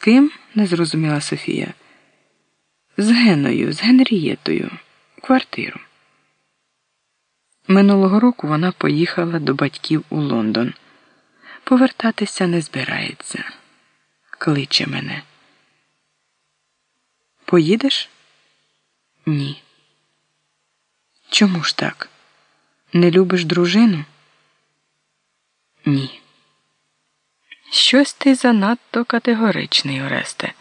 ким? не зрозуміла Софія. З Геною, з Генрієтою, квартиру. Минулого року вона поїхала до батьків у Лондон. Повертатися не збирається. Кличе мене. Поїдеш? Ні. Чому ж так? Не любиш дружину? Ні. Щось ти занадто категоричний, Оресте.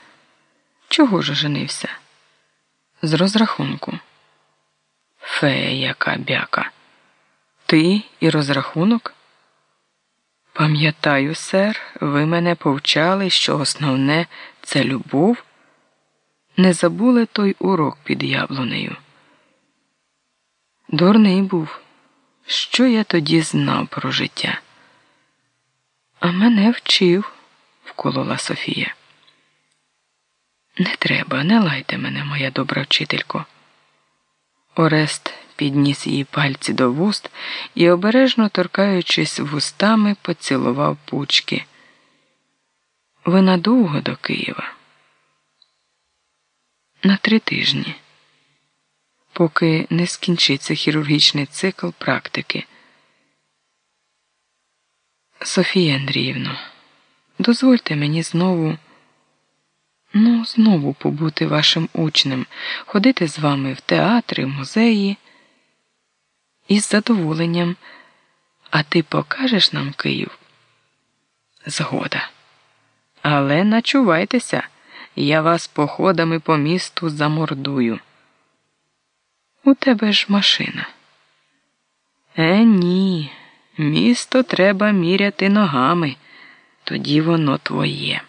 Чого ж женився? З розрахунку. Фея яка бяка. Ти і розрахунок? Пам'ятаю, сер, ви мене повчали, що основне це любов. Не забули той урок під яблунею. Дурний був. Що я тоді знав про життя? А мене вчив, вколола Софія. Не треба, не лайте мене, моя добра вчителько. Орест підніс її пальці до вуст і, обережно торкаючись вустами, поцілував пучки. Ви надовго до Києва? На три тижні, поки не скінчиться хірургічний цикл практики. Софія Андріївно, дозвольте мені знову, ну, знову побути вашим учнем, ходити з вами в театри, музеї. Із задоволенням, а ти покажеш нам Київ? Згода. Але начувайтеся, я вас походами по місту замордую. У тебе ж машина. Е, ні. Місто треба міряти ногами, тоді воно твоє.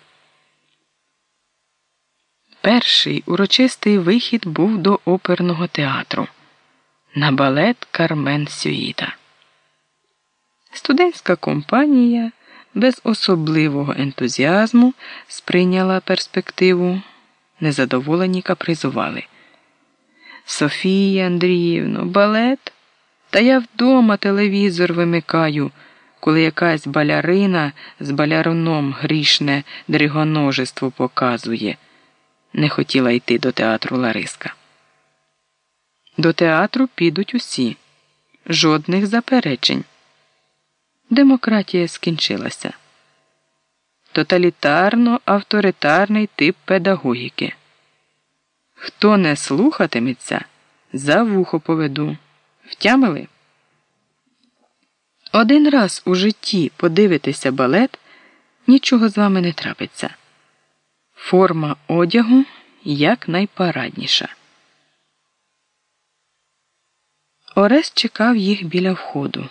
Перший урочистий вихід був до оперного театру на балет Кармен Сюїта. Студентська компанія без особливого ентузіазму сприйняла перспективу, незадоволені капризували. Софія Андріївно, балет. Та я вдома телевізор вимикаю, коли якась балярина з баляруном грішне дригоножество показує. Не хотіла йти до театру Лариска. До театру підуть усі, жодних заперечень. Демократія скінчилася. Тоталітарно авторитарний тип педагогіки. Хто не слухатиметься, за вухо поведу. Втямили? Один раз у житті подивитися балет, нічого з вами не трапиться. Форма одягу якнайпарадніша. Орес чекав їх біля входу.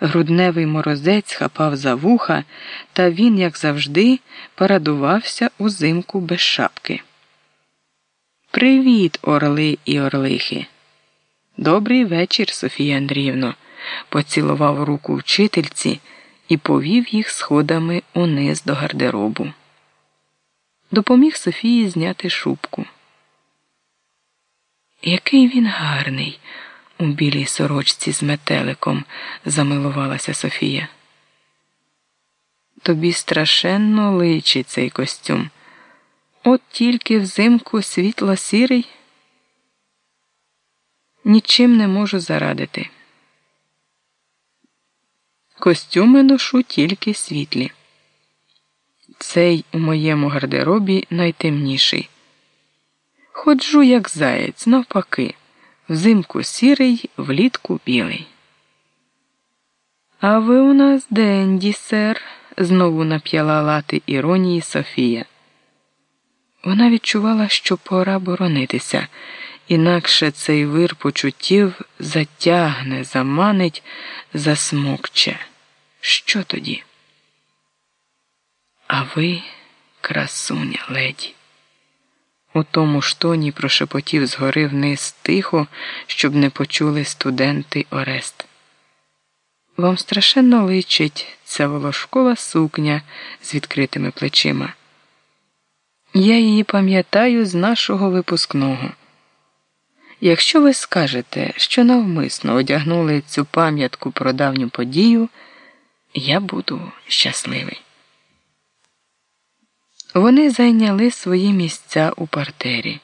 Грудневий морозець хапав за вуха, та він, як завжди, парадувався узимку без шапки. Привіт, орли і орлихи! Добрий вечір, Софія Андріївно, поцілував руку вчительці і повів їх сходами униз до гардеробу. Допоміг Софії зняти шубку. Який він гарний, у білій сорочці з метеликом, замилувалася Софія. Тобі страшенно личить цей костюм. От тільки взимку світло сірий нічим не можу зарадити. Костюми ношу тільки світлі. Цей у моєму гардеробі найтемніший. Ходжу, як заєць, навпаки, взимку сірий, влітку білий. А ви у нас денді, сер, знову нап'яла лати іронії Софія. Вона відчувала, що пора боронитися. Інакше цей вир почуттів затягне, заманить, засмокче. Що тоді? А ви, красуня леді. У тому ж тоні прошепотів згори вниз тихо, щоб не почули студенти Орест. Вам страшенно личить ця волошкова сукня з відкритими плечима. Я її пам'ятаю з нашого випускного. Якщо ви скажете, що навмисно одягнули цю пам'ятку про давню подію, я буду щасливий. Вони зайняли свої місця у партері.